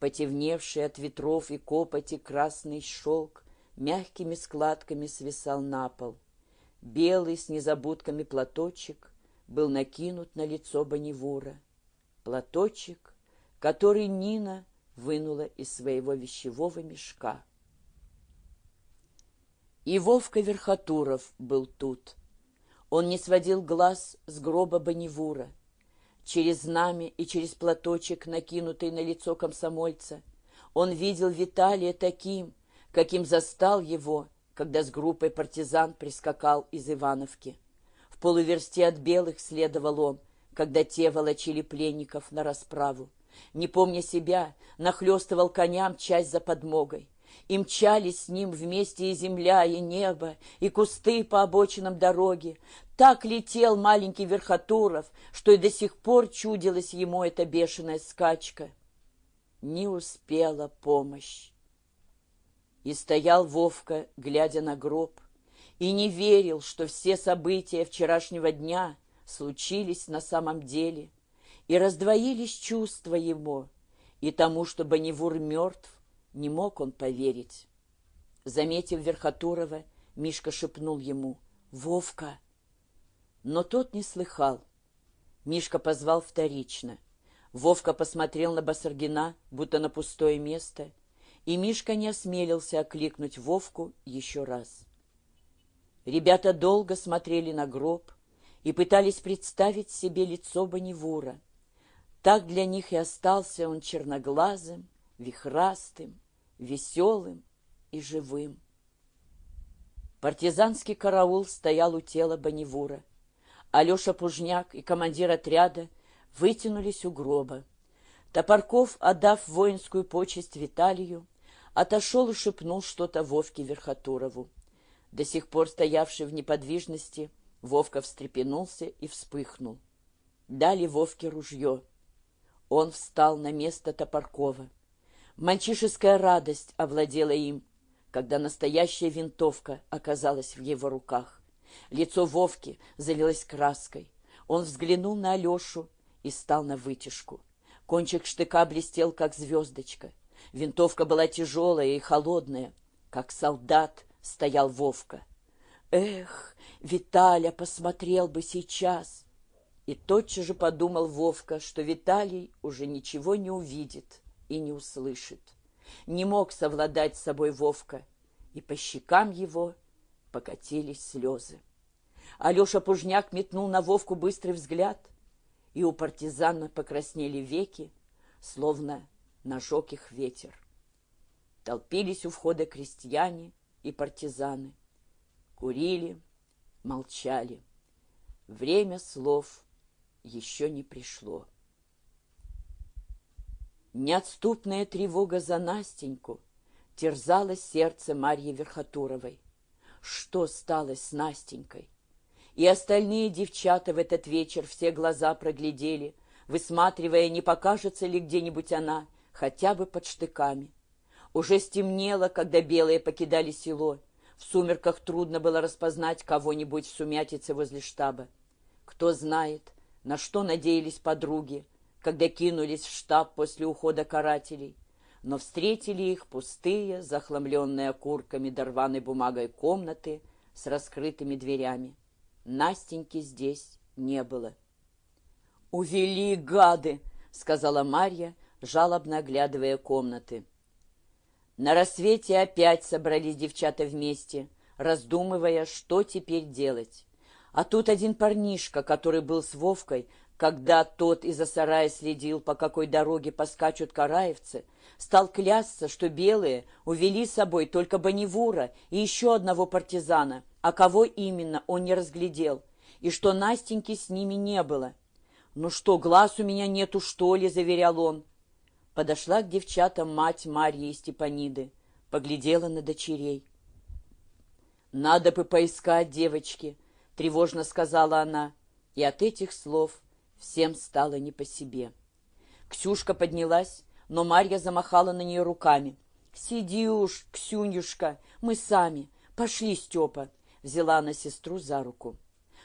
Потевневший от ветров и копоти красный шелк Мягкими складками свисал на пол. Белый с незабудками платочек Был накинут на лицо Бонневура. Платочек, который Нина вынула из своего вещевого мешка. И Вовка Верхотуров был тут. Он не сводил глаз с гроба Бонневура. Через знамя и через платочек, накинутый на лицо комсомольца, он видел Виталия таким, каким застал его, когда с группой партизан прискакал из Ивановки. В полуверсте от белых следовал он, когда те волочили пленников на расправу. Не помня себя, нахлестывал коням часть за подмогой. И мчались с ним вместе и земля, и небо, и кусты по обочинам дороги. Так летел маленький Верхотуров, что и до сих пор чудилась ему эта бешеная скачка. Не успела помощь. И стоял Вовка, глядя на гроб, и не верил, что все события вчерашнего дня случились на самом деле, и раздвоились чувства его, и тому, что Бонневур мертв, не мог он поверить. Заметив Верхотурова, Мишка шепнул ему «Вовка!» Но тот не слыхал. Мишка позвал вторично. Вовка посмотрел на Басаргина, будто на пустое место, и Мишка не осмелился окликнуть Вовку еще раз. Ребята долго смотрели на гроб и пытались представить себе лицо Бонневура. Так для них и остался он черноглазым, вихрастым, веселым и живым. Партизанский караул стоял у тела Бонневура. Алеша Пужняк и командир отряда вытянулись у гроба. Топорков, отдав воинскую почесть Виталию, отошел и шепнул что-то Вовке Верхотурову. До сих пор стоявший в неподвижности, Вовка встрепенулся и вспыхнул. Дали Вовке ружье. Он встал на место Топоркова. Мальчишеская радость овладела им, когда настоящая винтовка оказалась в его руках. Лицо Вовки залилось краской. Он взглянул на Алешу и стал на вытяжку. Кончик штыка блестел, как звездочка. Винтовка была тяжелая и холодная. Как солдат стоял Вовка. «Эх, Виталя посмотрел бы сейчас!» И тотчас же подумал Вовка, что Виталий уже ничего не увидит и не услышит. Не мог совладать с собой Вовка, и по щекам его покатились слезы. Алеша Пужняк метнул на Вовку быстрый взгляд, и у партизана покраснели веки, словно нажег их ветер. Толпились у входа крестьяне и партизаны. Курили, молчали. Время слов еще не пришло. Неотступная тревога за Настеньку терзала сердце Марьи Верхотуровой. Что стало с Настенькой? И остальные девчата в этот вечер все глаза проглядели, высматривая, не покажется ли где-нибудь она, хотя бы под штыками. Уже стемнело, когда белые покидали село. В сумерках трудно было распознать кого-нибудь в сумятице возле штаба. Кто знает, на что надеялись подруги, когда кинулись в штаб после ухода карателей, но встретили их пустые, захламленные окурками дорваной бумагой комнаты с раскрытыми дверями. Настеньки здесь не было. «Увели, гады!» — сказала Марья, жалобно оглядывая комнаты. На рассвете опять собрались девчата вместе, раздумывая, что теперь делать. А тут один парнишка, который был с Вовкой, когда тот из-за сарая следил, по какой дороге поскачут караевцы, стал клясться, что белые увели с собой только Бонневура и еще одного партизана, а кого именно он не разглядел, и что Настеньки с ними не было. «Ну что, глаз у меня нету, что ли?» — заверял он. Подошла к девчатам мать Марьи и Степаниды, поглядела на дочерей. «Надо бы поискать девочки», — тревожно сказала она, и от этих слов Всем стало не по себе. Ксюшка поднялась, но Марья замахала на нее руками. «Сиди уж, Ксюнюшка, мы сами. Пошли, Степа!» Взяла она сестру за руку.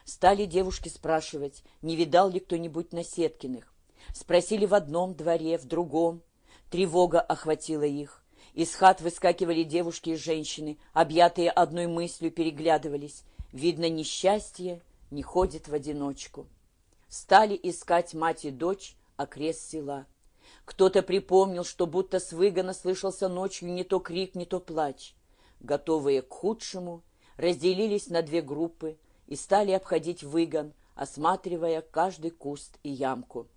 Стали девушки спрашивать, не видал ли кто-нибудь Насеткиных. Спросили в одном дворе, в другом. Тревога охватила их. Из хат выскакивали девушки и женщины, объятые одной мыслью, переглядывались. Видно, несчастье не ходит в одиночку. Стали искать мать и дочь окрест села. Кто-то припомнил, что будто с выгона слышался ночью не то крик, не то плач. Готовые к худшему, разделились на две группы и стали обходить выгон, осматривая каждый куст и ямку.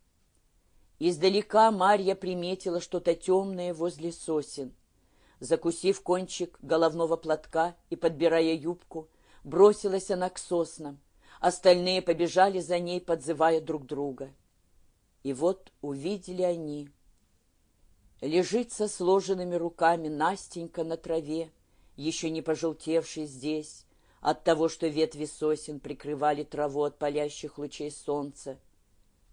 Издалека Марья приметила что-то темное возле сосен. Закусив кончик головного платка и подбирая юбку, бросилась она к соснам. Остальные побежали за ней, подзывая друг друга. И вот увидели они. Лежит со сложенными руками Настенька на траве, еще не пожелтевшей здесь, от того, что ветви сосен прикрывали траву от палящих лучей солнца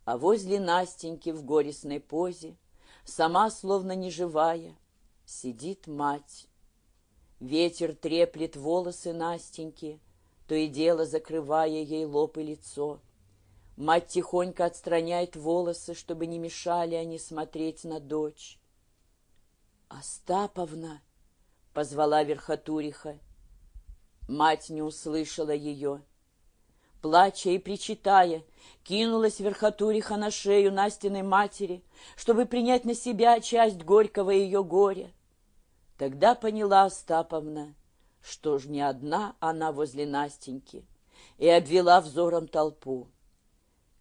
а возле Настеньки в горестной позе, сама словно неживая, сидит мать. Ветер треплет волосы Настеньки, то и дело закрывая ей лоб и лицо. Мать тихонько отстраняет волосы, чтобы не мешали они смотреть на дочь. «Остаповна!» — позвала Верхотуриха. Мать не услышала ее плача и причитая, кинулась верхотуриха на шею Настиной матери, чтобы принять на себя часть горького ее горя. Тогда поняла Остаповна, что ж не одна она возле Настеньки, и обвела взором толпу.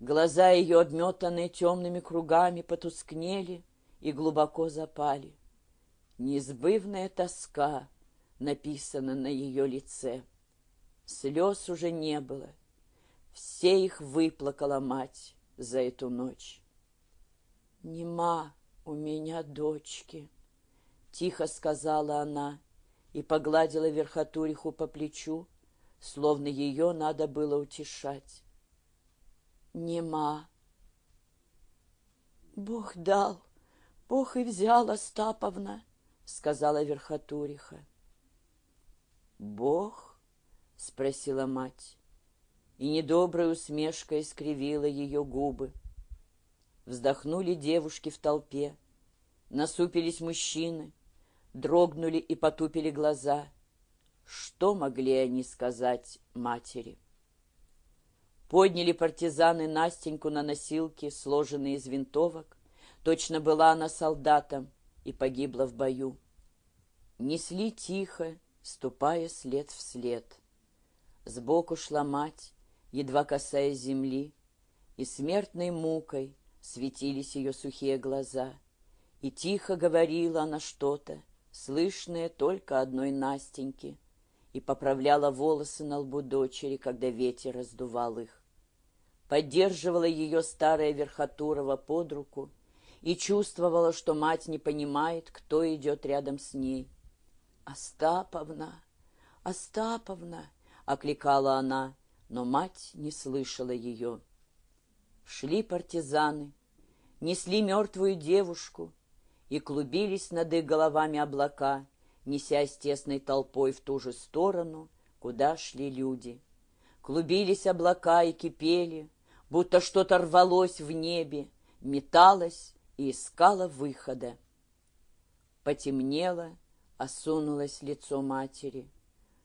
Глаза ее, обметанные темными кругами, потускнели и глубоко запали. Несбывная тоска написана на ее лице. Слез уже не было — все их выплакала мать за эту ночь. «Нема у меня дочки», — тихо сказала она и погладила верхотуриху по плечу, словно ее надо было утешать. «Нема». «Бог дал, Бог и взял, Остаповна», — сказала верхотуриха. «Бог?» — спросила мать и недобрая усмешка искривила ее губы. Вздохнули девушки в толпе, насупились мужчины, дрогнули и потупили глаза. Что могли они сказать матери? Подняли партизаны Настеньку на носилки, сложенные из винтовок. Точно была она солдатом и погибла в бою. Несли тихо, ступая след в след. Сбоку шла мать, едва касаясь земли, и смертной мукой светились ее сухие глаза, и тихо говорила она что-то, слышное только одной Настеньке, и поправляла волосы на лбу дочери, когда ветер раздувал их. Поддерживала ее старая Верхотурова под руку и чувствовала, что мать не понимает, кто идет рядом с ней. «Остаповна! Остаповна!» — окликала она, но мать не слышала ее. Шли партизаны, несли мертвую девушку, и клубились над их головами облака, несясь тесной толпой в ту же сторону, куда шли люди. Клубились облака и кипели, будто что-то рвалось в небе, металось и искало выхода. Потемнело, осунулось лицо матери.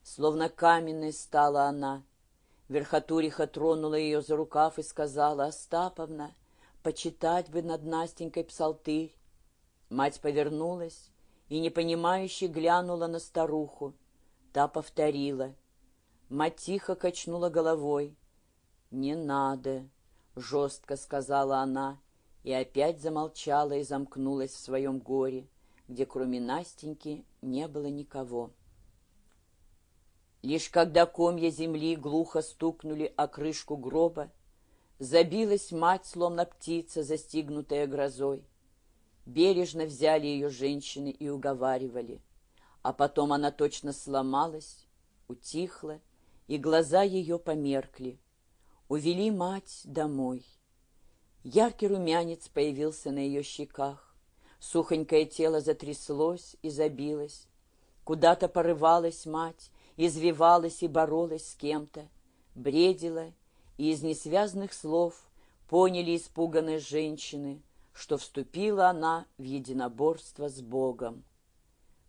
Словно каменной стала она, Верхотуриха тронула ее за рукав и сказала, «Остаповна, почитать бы над Настенькой псалтырь». Мать повернулась и непонимающе глянула на старуху. Та повторила. Мать тихо качнула головой. «Не надо», — жестко сказала она, и опять замолчала и замкнулась в своем горе, где кроме Настеньки не было никого. Лишь когда комья земли глухо стукнули о крышку гроба, забилась мать, словно птица, застигнутая грозой. Бережно взяли ее женщины и уговаривали, а потом она точно сломалась, утихла, и глаза ее померкли. Увели мать домой. Яркий румянец появился на ее щеках. Сухонькое тело затряслось и забилось. Куда-то порывалась мать, извивалась и боролась с кем-то, бредила, и из несвязных слов поняли испуганные женщины, что вступила она в единоборство с Богом.